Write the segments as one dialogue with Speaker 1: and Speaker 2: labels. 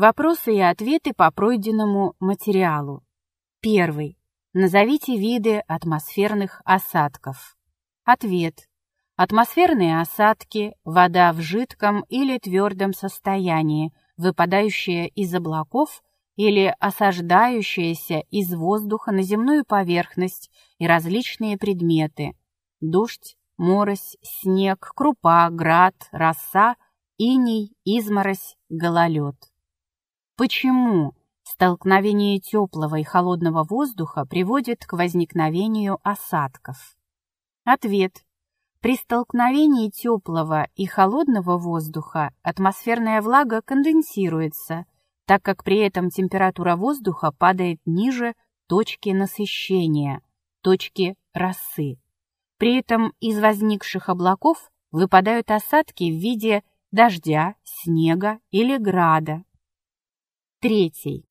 Speaker 1: Вопросы и ответы по пройденному материалу. Первый. Назовите виды атмосферных осадков. Ответ. Атмосферные осадки – вода в жидком или твердом состоянии, выпадающая из облаков или осаждающаяся из воздуха на земную поверхность и различные предметы – дождь, морось, снег, крупа, град, роса, иней, изморозь, гололед. Почему столкновение теплого и холодного воздуха приводит к возникновению осадков? Ответ. При столкновении теплого и холодного воздуха атмосферная влага конденсируется, так как при этом температура воздуха падает ниже точки насыщения, точки росы. При этом из возникших облаков выпадают осадки в виде дождя, снега или града. Третий.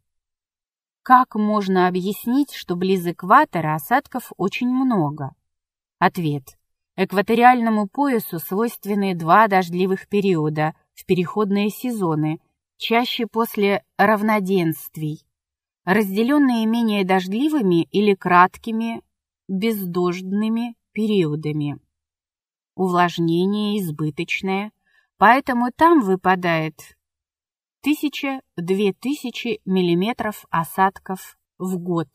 Speaker 1: Как можно объяснить, что близ экватора осадков очень много? Ответ. Экваториальному поясу свойственны два дождливых периода в переходные сезоны, чаще после равноденствий, разделенные менее дождливыми или краткими бездождными периодами. Увлажнение избыточное, поэтому там выпадает 1000-2000 мм осадков в год.